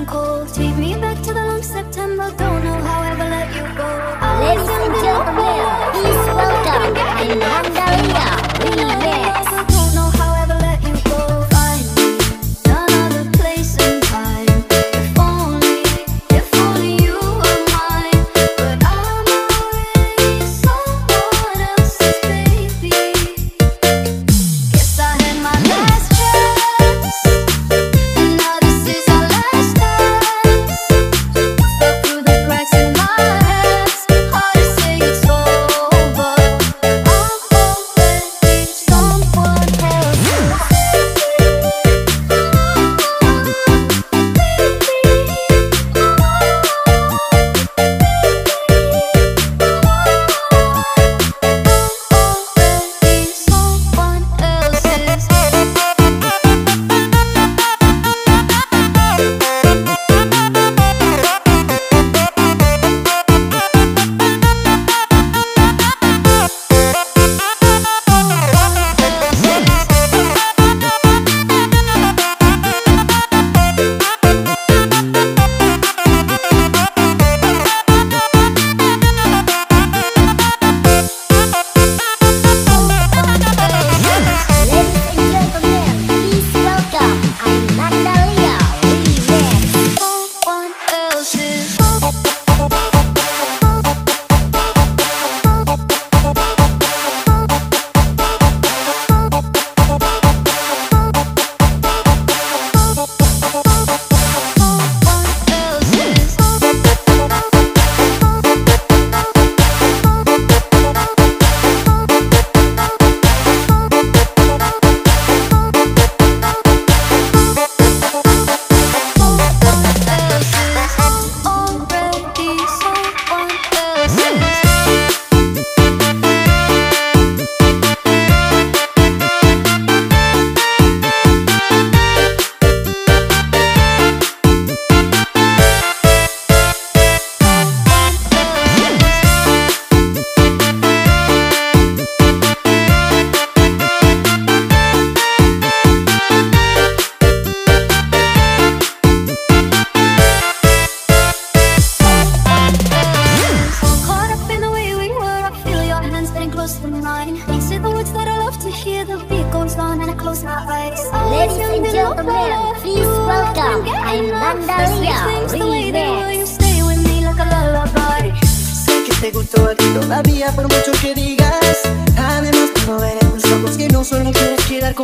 and cold. Take me back to the long September, don't know how. Ladies and gentlemen, please welcome. I'm Nanda todavía por mucho que digas. Además tus ojos que no solo quieres quedar